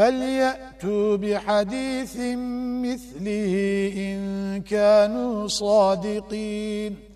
فليأتوا بحديث مثله إن كانوا صادقين.